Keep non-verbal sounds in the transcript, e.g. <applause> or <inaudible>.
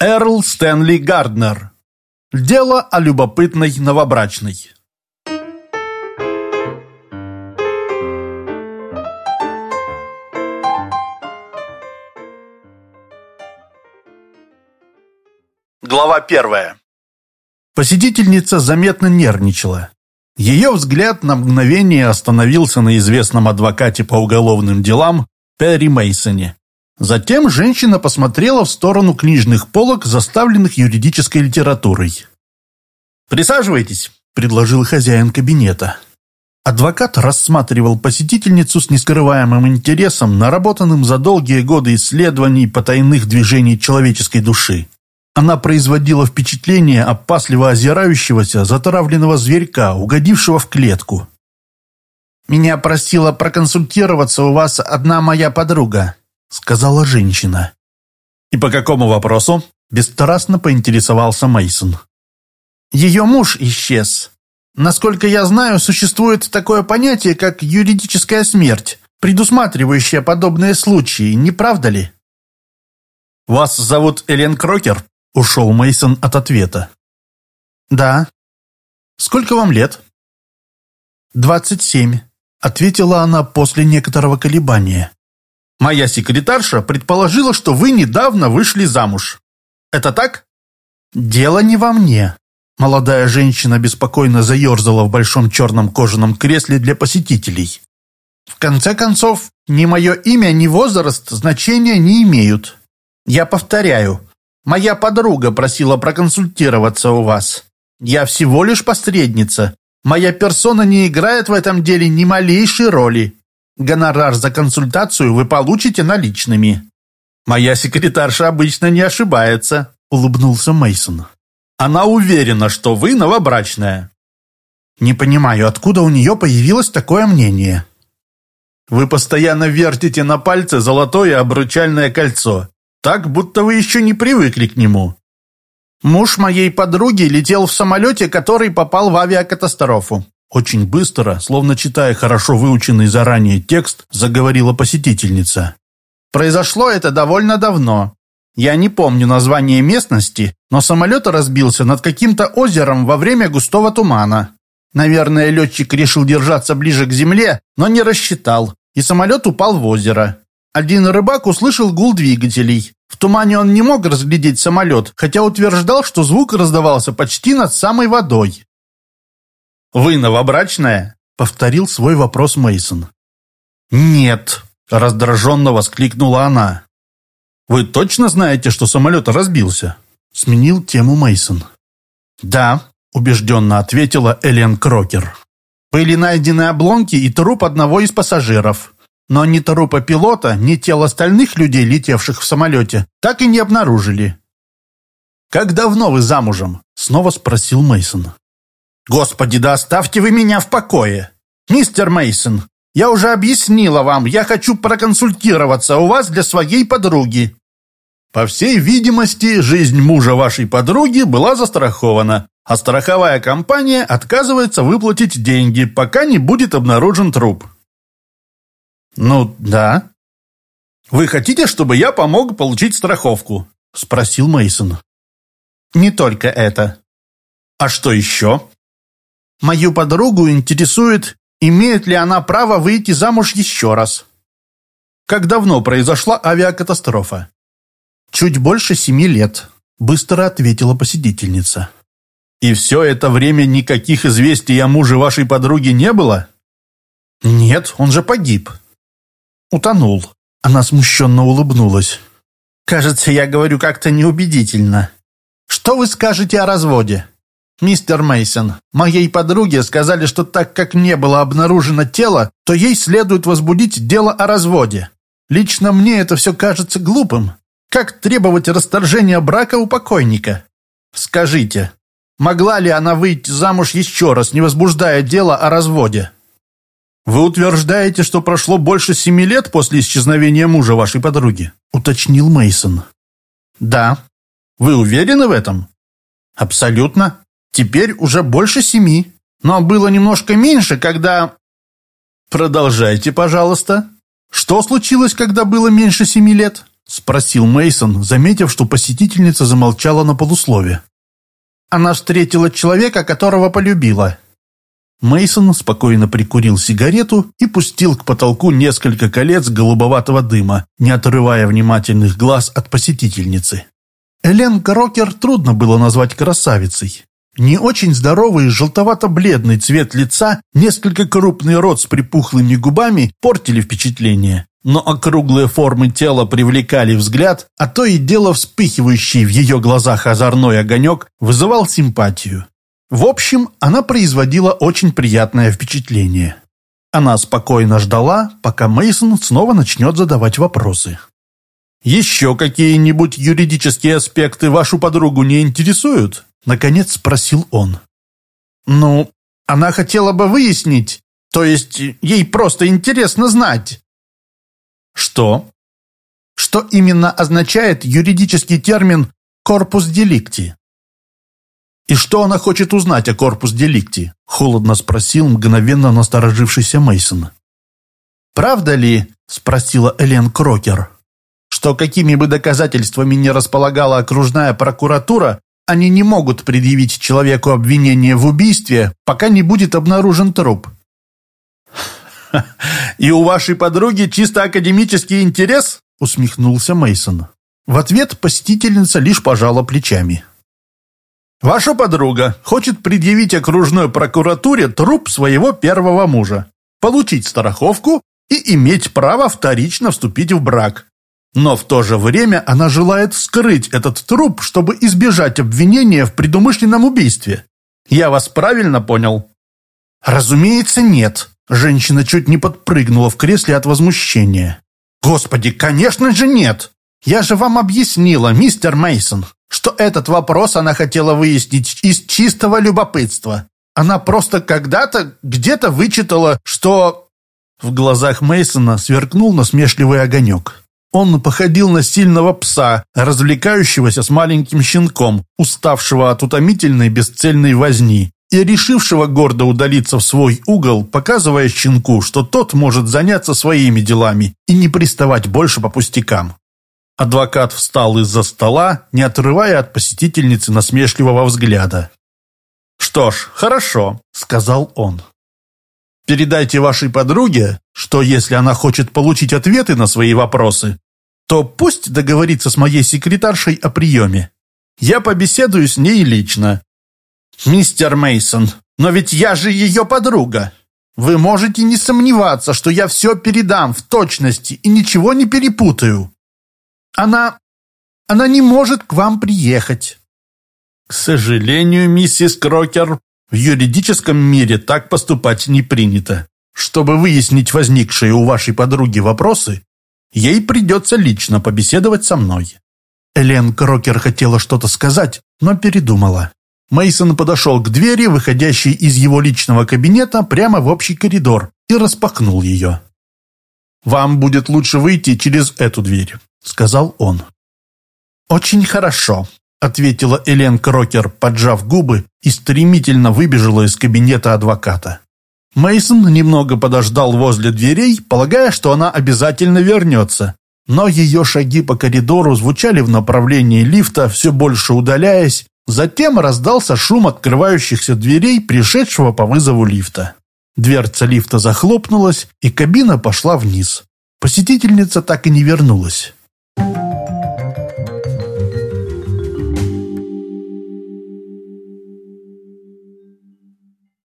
Эрл Стэнли Гарднер. Дело о любопытной новобрачной. Глава первая. Посетительница заметно нервничала. Ее взгляд на мгновение остановился на известном адвокате по уголовным делам Перри Мейсоне. Затем женщина посмотрела в сторону книжных полок, заставленных юридической литературой. «Присаживайтесь», – предложил хозяин кабинета. Адвокат рассматривал посетительницу с нескрываемым интересом, наработанным за долгие годы исследований потайных движений человеческой души. Она производила впечатление опасливо озирающегося, затравленного зверька, угодившего в клетку. «Меня просила проконсультироваться у вас одна моя подруга», — сказала женщина. «И по какому вопросу?» — бесстрастно поинтересовался Мейсон. «Ее муж исчез. Насколько я знаю, существует такое понятие, как юридическая смерть, предусматривающая подобные случаи, не правда ли?» «Вас зовут Элен Крокер?» — ушел Мейсон от ответа. «Да». «Сколько вам лет?» «Двадцать семь», — ответила она после некоторого колебания. Моя секретарша предположила, что вы недавно вышли замуж. Это так? Дело не во мне. Молодая женщина беспокойно заерзала в большом черном кожаном кресле для посетителей. В конце концов, ни мое имя, ни возраст значения не имеют. Я повторяю, моя подруга просила проконсультироваться у вас. Я всего лишь посредница. Моя персона не играет в этом деле ни малейшей роли. Гонорар за консультацию вы получите наличными. Моя секретарша обычно не ошибается, улыбнулся Мейсон. Она уверена, что вы новобрачная. Не понимаю, откуда у нее появилось такое мнение. Вы постоянно вертите на пальце золотое обручальное кольцо, так будто вы еще не привыкли к нему. Муж моей подруги летел в самолете, который попал в авиакатастрофу. Очень быстро, словно читая хорошо выученный заранее текст, заговорила посетительница. «Произошло это довольно давно. Я не помню название местности, но самолет разбился над каким-то озером во время густого тумана. Наверное, летчик решил держаться ближе к земле, но не рассчитал, и самолет упал в озеро. Один рыбак услышал гул двигателей. В тумане он не мог разглядеть самолет, хотя утверждал, что звук раздавался почти над самой водой. «Вы новобрачная?» — повторил свой вопрос Мейсон. «Нет», — раздраженно воскликнула она. «Вы точно знаете, что самолет разбился?» — сменил тему Мейсон. «Да», — убежденно ответила Элен Крокер. «Были найдены обломки и труп одного из пассажиров. Но ни трупа пилота, ни тел остальных людей, летевших в самолете, так и не обнаружили». «Как давно вы замужем?» — снова спросил Мейсон. Господи, да оставьте вы меня в покое. Мистер Мейсон, я уже объяснила вам, я хочу проконсультироваться у вас для своей подруги. По всей видимости, жизнь мужа вашей подруги была застрахована, а страховая компания отказывается выплатить деньги, пока не будет обнаружен труп. Ну, да. Вы хотите, чтобы я помог получить страховку? спросил Мейсон. Не только это. А что еще? Мою подругу интересует, имеет ли она право выйти замуж еще раз. Как давно произошла авиакатастрофа? Чуть больше семи лет, быстро ответила посетительница. И все это время никаких известий о муже вашей подруги не было? Нет, он же погиб. Утонул. Она смущенно улыбнулась. Кажется, я говорю как-то неубедительно. Что вы скажете о разводе? «Мистер Мейсон, моей подруге сказали, что так как не было обнаружено тело, то ей следует возбудить дело о разводе. Лично мне это все кажется глупым. Как требовать расторжения брака у покойника? Скажите, могла ли она выйти замуж еще раз, не возбуждая дело о разводе?» «Вы утверждаете, что прошло больше семи лет после исчезновения мужа вашей подруги?» — уточнил Мейсон. «Да». «Вы уверены в этом?» «Абсолютно. Теперь уже больше семи. Но было немножко меньше, когда... Продолжайте, пожалуйста. Что случилось, когда было меньше семи лет? спросил Мейсон, заметив, что посетительница замолчала на полуслове. Она встретила человека, которого полюбила. Мейсон спокойно прикурил сигарету и пустил к потолку несколько колец голубоватого дыма, не отрывая внимательных глаз от посетительницы. Элен Крокер трудно было назвать красавицей. Не очень здоровый желтовато-бледный цвет лица, несколько крупный рот с припухлыми губами портили впечатление. Но округлые формы тела привлекали взгляд, а то и дело вспыхивающий в ее глазах озорной огонек вызывал симпатию. В общем, она производила очень приятное впечатление. Она спокойно ждала, пока Мейсон снова начнет задавать вопросы. «Еще какие-нибудь юридические аспекты вашу подругу не интересуют?» Наконец спросил он. «Ну, она хотела бы выяснить, то есть ей просто интересно знать». «Что?» «Что именно означает юридический термин «корпус деликти»?» «И что она хочет узнать о корпус деликти?» – холодно спросил мгновенно насторожившийся Мейсон. «Правда ли, – спросила Элен Крокер, – что какими бы доказательствами не располагала окружная прокуратура, они не могут предъявить человеку обвинение в убийстве, пока не будет обнаружен труп. <laughs> «И у вашей подруги чисто академический интерес?» — усмехнулся Мейсон. В ответ посетительница лишь пожала плечами. «Ваша подруга хочет предъявить окружной прокуратуре труп своего первого мужа, получить страховку и иметь право вторично вступить в брак. Но в то же время она желает скрыть этот труп, чтобы избежать обвинения в предумышленном убийстве. Я вас правильно понял? Разумеется, нет. Женщина чуть не подпрыгнула в кресле от возмущения. Господи, конечно же нет. Я же вам объяснила, мистер Мейсон, что этот вопрос она хотела выяснить из чистого любопытства. Она просто когда-то где-то вычитала, что в глазах Мейсона сверкнул насмешливый огонек. Он походил на сильного пса, развлекающегося с маленьким щенком, уставшего от утомительной бесцельной возни, и решившего гордо удалиться в свой угол, показывая щенку, что тот может заняться своими делами и не приставать больше по пустякам. Адвокат встал из-за стола, не отрывая от посетительницы насмешливого взгляда. «Что ж, хорошо», — сказал он. Передайте вашей подруге, что если она хочет получить ответы на свои вопросы, то пусть договорится с моей секретаршей о приеме. Я побеседую с ней лично. Мистер Мейсон, но ведь я же ее подруга. Вы можете не сомневаться, что я все передам в точности и ничего не перепутаю. Она... она не может к вам приехать. К сожалению, миссис Крокер, в юридическом мире так поступать не принято. Чтобы выяснить возникшие у вашей подруги вопросы, ей придется лично побеседовать со мной». Элен Крокер хотела что-то сказать, но передумала. Мейсон подошел к двери, выходящей из его личного кабинета прямо в общий коридор, и распахнул ее. «Вам будет лучше выйти через эту дверь», — сказал он. «Очень хорошо», — ответила Элен Крокер, поджав губы, и стремительно выбежала из кабинета адвоката. Мейсон немного подождал возле дверей, полагая, что она обязательно вернется. Но ее шаги по коридору звучали в направлении лифта, все больше удаляясь. Затем раздался шум открывающихся дверей, пришедшего по вызову лифта. Дверца лифта захлопнулась, и кабина пошла вниз. Посетительница так и не вернулась.